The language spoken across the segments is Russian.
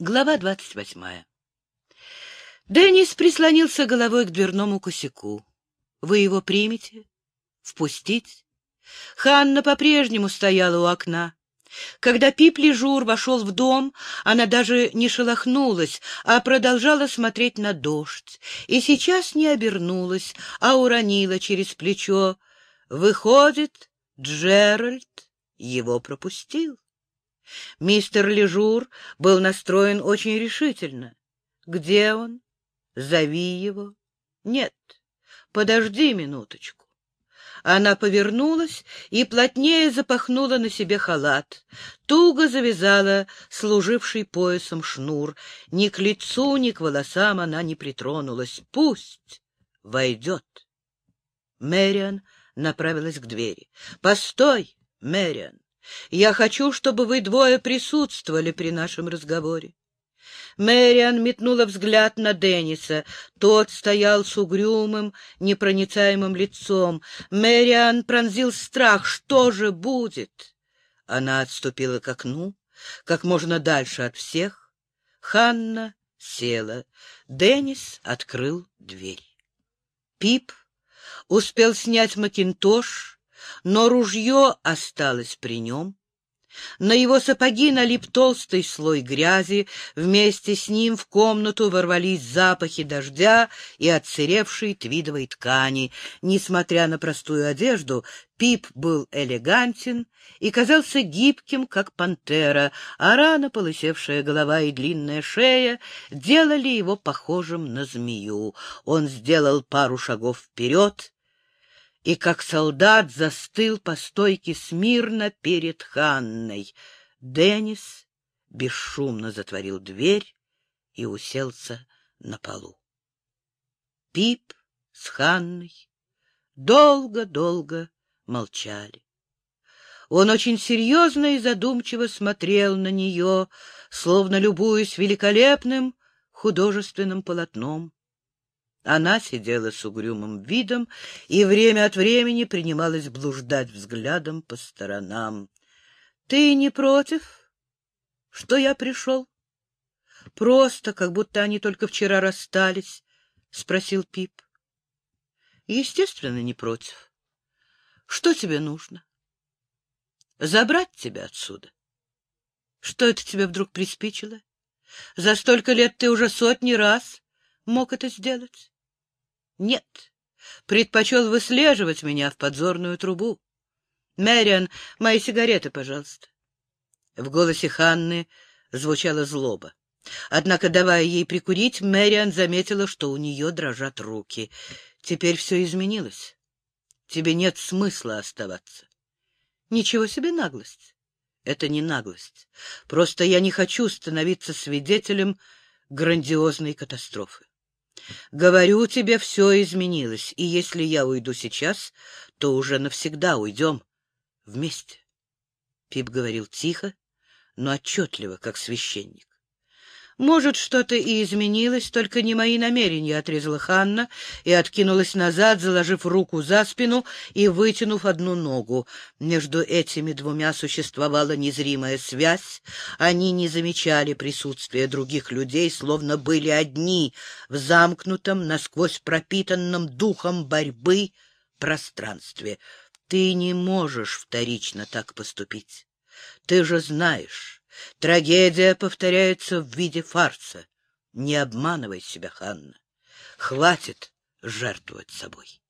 Глава двадцать восьмая. Деннис прислонился головой к дверному косяку. Вы его примете? Впустить? Ханна по-прежнему стояла у окна. Когда Пип Лежур вошел в дом, она даже не шелохнулась, а продолжала смотреть на дождь. И сейчас не обернулась, а уронила через плечо. Выходит, Джеральд его пропустил. Мистер Лежур был настроен очень решительно. Где он? Зови его. Нет, подожди минуточку. Она повернулась и плотнее запахнула на себе халат. Туго завязала служивший поясом шнур. Ни к лицу, ни к волосам она не притронулась. Пусть войдет. Мэриан направилась к двери. — Постой, Мэриан! Я хочу, чтобы вы двое присутствовали при нашем разговоре. Мэриан метнула взгляд на Денниса. Тот стоял с угрюмым, непроницаемым лицом. Мэриан пронзил страх. Что же будет? Она отступила к окну, как можно дальше от всех. Ханна села. Деннис открыл дверь. Пип успел снять макинтош, но ружье осталось при нем. На его сапоги налип толстый слой грязи, вместе с ним в комнату ворвались запахи дождя и отсыревшей твидовой ткани. Несмотря на простую одежду, Пип был элегантен и казался гибким, как пантера, а рано полысевшая голова и длинная шея делали его похожим на змею. Он сделал пару шагов вперед и как солдат застыл по стойке смирно перед Ханной. Деннис бесшумно затворил дверь и уселся на полу. Пип с Ханной долго-долго молчали. Он очень серьезно и задумчиво смотрел на нее, словно любуясь великолепным художественным полотном. Она сидела с угрюмым видом и время от времени принималась блуждать взглядом по сторонам. — Ты не против, что я пришел? — Просто, как будто они только вчера расстались, — спросил Пип. — Естественно, не против. Что тебе нужно? — Забрать тебя отсюда. Что это тебе вдруг приспичило? За столько лет ты уже сотни раз мог это сделать. Нет, предпочел выслеживать меня в подзорную трубу. Мэриан, мои сигареты, пожалуйста. В голосе Ханны звучала злоба. Однако, давая ей прикурить, Мэриан заметила, что у нее дрожат руки. Теперь все изменилось. Тебе нет смысла оставаться. Ничего себе наглость. Это не наглость. Просто я не хочу становиться свидетелем грандиозной катастрофы. Говорю тебе, все изменилось, и если я уйду сейчас, то уже навсегда уйдем вместе. Пип говорил тихо, но отчетливо, как священник. «Может, что-то и изменилось, только не мои намерения», — отрезала Ханна и откинулась назад, заложив руку за спину и вытянув одну ногу. Между этими двумя существовала незримая связь. Они не замечали присутствия других людей, словно были одни в замкнутом, насквозь пропитанном духом борьбы пространстве. «Ты не можешь вторично так поступить. Ты же знаешь». Трагедия повторяется в виде фарса. Не обманывай себя, Ханна. Хватит жертвовать собой.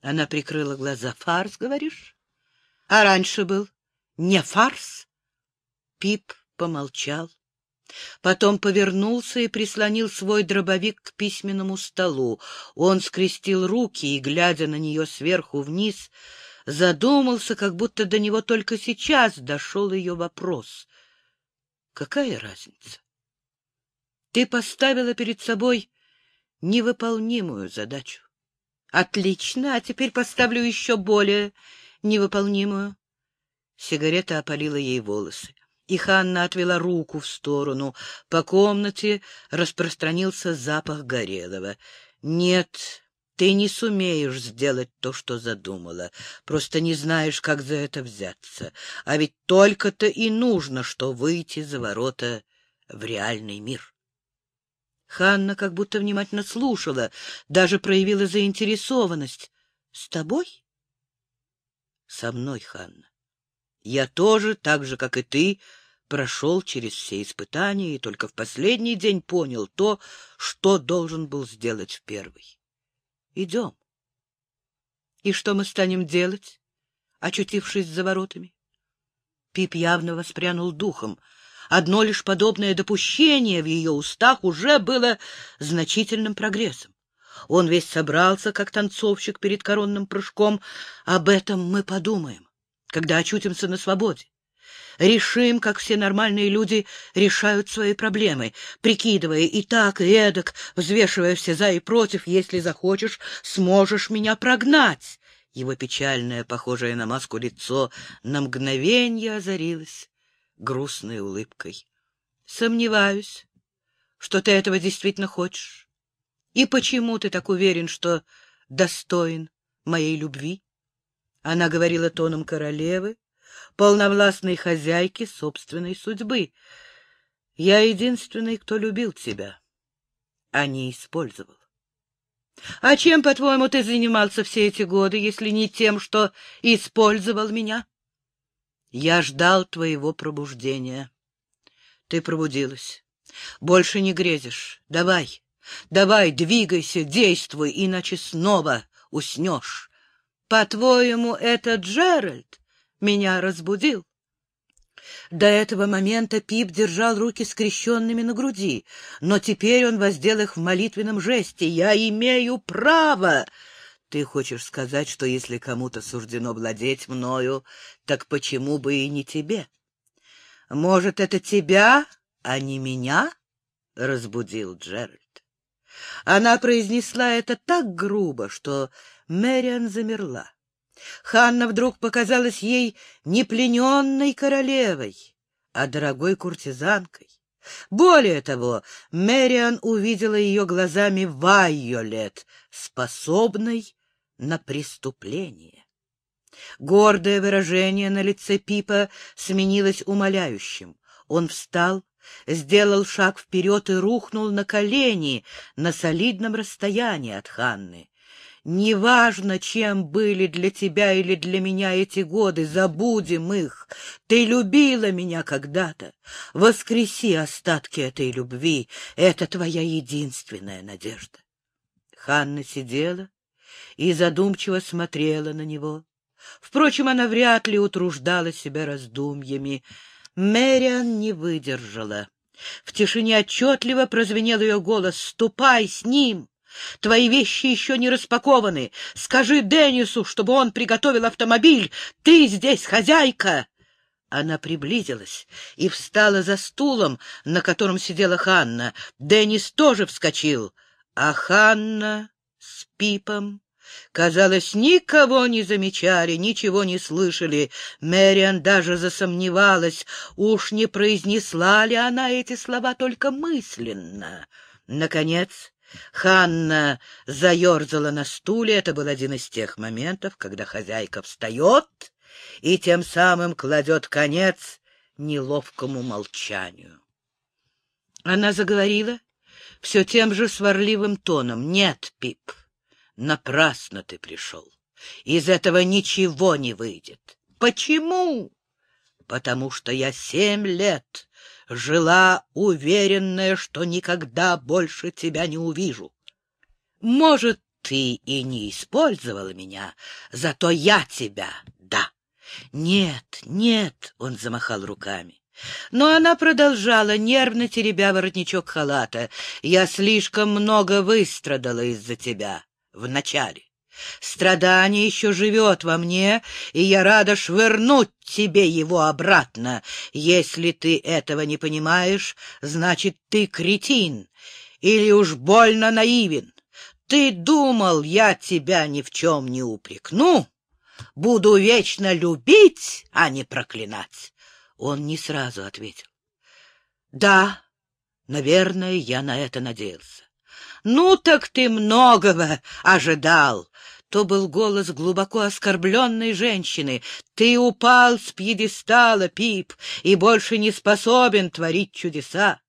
Она прикрыла глаза. Фарс, говоришь? А раньше был не фарс? Пип помолчал. Потом повернулся и прислонил свой дробовик к письменному столу. Он скрестил руки и, глядя на нее сверху вниз, задумался, как будто до него только сейчас дошел ее вопрос. Какая разница? Ты поставила перед собой невыполнимую задачу. Отлично, а теперь поставлю еще более невыполнимую. Сигарета опалила ей волосы, и Ханна отвела руку в сторону. По комнате распространился запах горелого. Нет, ты не сумеешь сделать то, что задумала, просто не знаешь, как за это взяться. А ведь только-то и нужно, что выйти за ворота в реальный мир. Ханна как будто внимательно слушала, даже проявила заинтересованность. — С тобой? — Со мной, Ханна. Я тоже, так же, как и ты, прошел через все испытания и только в последний день понял то, что должен был сделать в первый. Идем. И что мы станем делать, очутившись за воротами? Пип явно воспрянул духом. Одно лишь подобное допущение в ее устах уже было значительным прогрессом. Он весь собрался, как танцовщик перед коронным прыжком. Об этом мы подумаем, когда очутимся на свободе. Решим, как все нормальные люди решают свои проблемы, прикидывая и так, и эдак, взвешивая все за и против. Если захочешь, сможешь меня прогнать. Его печальное, похожее на маску лицо, на мгновение озарилось грустной улыбкой. — Сомневаюсь, что ты этого действительно хочешь. И почему ты так уверен, что достоин моей любви? Она говорила тоном королевы, полновластной хозяйки собственной судьбы. Я единственный, кто любил тебя, а не использовал. А чем, по-твоему, ты занимался все эти годы, если не тем, что использовал меня? Я ждал твоего пробуждения. Ты пробудилась. Больше не грезишь. Давай, давай, двигайся, действуй, иначе снова уснешь. По-твоему, это Джеральд меня разбудил? До этого момента Пип держал руки скрещенными на груди, но теперь он воздел их в молитвенном жесте. «Я имею право!» Ты хочешь сказать, что если кому-то суждено владеть мною, так почему бы и не тебе? Может, это тебя, а не меня? — разбудил Джеральд. Она произнесла это так грубо, что Мэриан замерла. Ханна вдруг показалась ей не плененной королевой, а дорогой куртизанкой. Более того, Мэриан увидела ее глазами Вайолет, способной на преступление. Гордое выражение на лице Пипа сменилось умоляющим. Он встал, сделал шаг вперед и рухнул на колени на солидном расстоянии от Ханны. Неважно, чем были для тебя или для меня эти годы, забудем их. Ты любила меня когда-то. Воскреси остатки этой любви. Это твоя единственная надежда. Ханна сидела и задумчиво смотрела на него. Впрочем, она вряд ли утруждала себя раздумьями. Мэриан не выдержала. В тишине отчетливо прозвенел ее голос «Ступай с ним!» Твои вещи еще не распакованы. Скажи Деннису, чтобы он приготовил автомобиль. Ты здесь хозяйка!» Она приблизилась и встала за стулом, на котором сидела Ханна. Деннис тоже вскочил, а Ханна с Пипом Казалось, никого не замечали, ничего не слышали. Мэриан даже засомневалась, уж не произнесла ли она эти слова только мысленно. Наконец, Ханна заерзала на стуле. Это был один из тех моментов, когда хозяйка встает и тем самым кладет конец неловкому молчанию. Она заговорила все тем же сварливым тоном. «Нет, Пип, напрасно ты пришел. Из этого ничего не выйдет. Почему? Потому что я семь лет жила уверенная, что никогда больше тебя не увижу. Может, ты и не использовала меня, зато я тебя, да. Нет, нет, он замахал руками. Но она продолжала, нервно теребя воротничок халата. Я слишком много выстрадала из-за тебя вначале. Страдание еще живет во мне, и я рада швырнуть тебе его обратно. Если ты этого не понимаешь, значит, ты кретин или уж больно наивен. Ты думал, я тебя ни в чем не упрекну? Буду вечно любить, а не проклинать. Он не сразу ответил. Да, наверное, я на это надеялся. «Ну так ты многого ожидал!» То был голос глубоко оскорбленной женщины. «Ты упал с пьедестала, Пип, и больше не способен творить чудеса.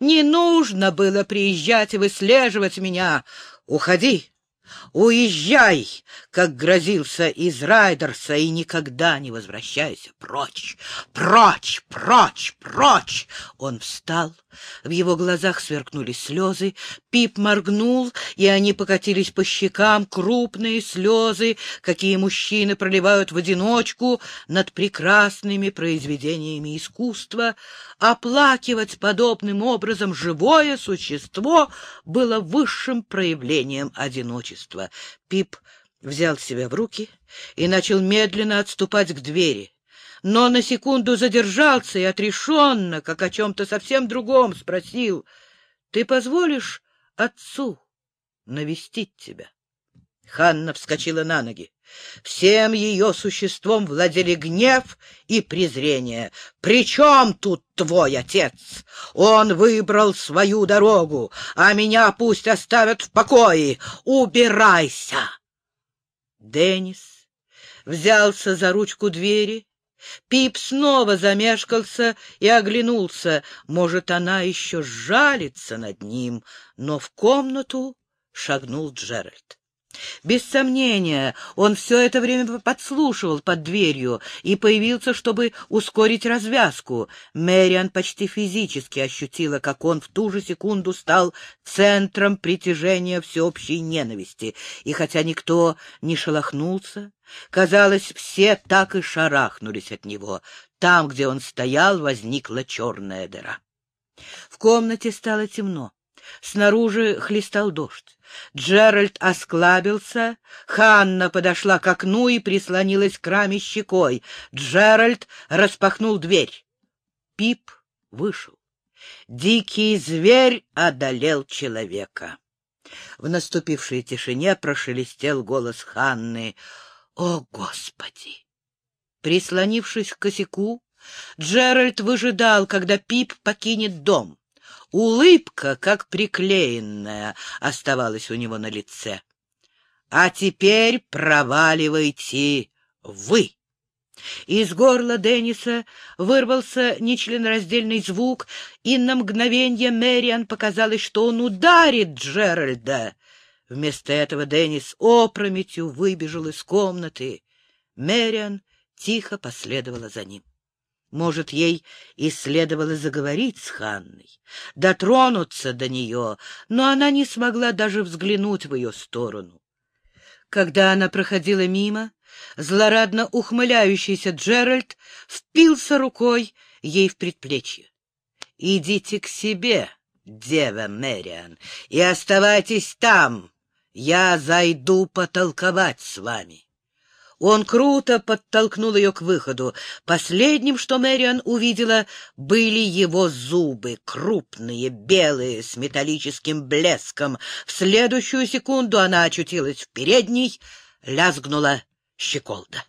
Не нужно было приезжать и выслеживать меня. Уходи, Уезжай, как грозился из Райдерса, и никогда не возвращайся. Прочь, прочь, прочь, прочь! Он встал, в его глазах сверкнули слезы, Пип моргнул, и они покатились по щекам, крупные слезы, какие мужчины проливают в одиночку над прекрасными произведениями искусства. Оплакивать подобным образом живое существо было высшим проявлением одиночества. Пип взял себя в руки и начал медленно отступать к двери но на секунду задержался и отрешенно, как о чем-то совсем другом, спросил, «Ты позволишь отцу навестить тебя?» Ханна вскочила на ноги. Всем ее существом владели гнев и презрение. «При чем тут твой отец? Он выбрал свою дорогу, а меня пусть оставят в покое. Убирайся!» Деннис взялся за ручку двери Пип снова замешкался и оглянулся. Может, она еще жалится над ним, но в комнату шагнул Джеральд. Без сомнения, он все это время подслушивал под дверью и появился, чтобы ускорить развязку. Мэриан почти физически ощутила, как он в ту же секунду стал центром притяжения всеобщей ненависти. И хотя никто не шелохнулся, Казалось, все так и шарахнулись от него. Там, где он стоял, возникла черная дыра. В комнате стало темно. Снаружи хлестал дождь. Джеральд осклабился, Ханна подошла к окну и прислонилась к раме щекой. Джеральд распахнул дверь. Пип вышел. Дикий зверь одолел человека. В наступившей тишине прошелестел голос Ханны — о, Господи! Прислонившись к косяку, Джеральд выжидал, когда Пип покинет дом. Улыбка, как приклеенная, оставалась у него на лице. «А теперь проваливайте вы!» Из горла Денниса вырвался нечленораздельный звук, и на мгновение Мэриан показалось, что он ударит Джеральда. Вместо этого Деннис опрометью выбежал из комнаты. Мэриан тихо последовала за ним. Может, ей и следовало заговорить с Ханной, дотронуться до нее, но она не смогла даже взглянуть в ее сторону. Когда она проходила мимо, злорадно ухмыляющийся Джеральд впился рукой ей в предплечье. — Идите к себе, дева Мэриан, и оставайтесь там, я зайду потолковать с вами. Он круто подтолкнул ее к выходу. Последним, что Мэриан увидела, были его зубы, крупные, белые, с металлическим блеском. В следующую секунду она очутилась в передней, лязгнула щеколда.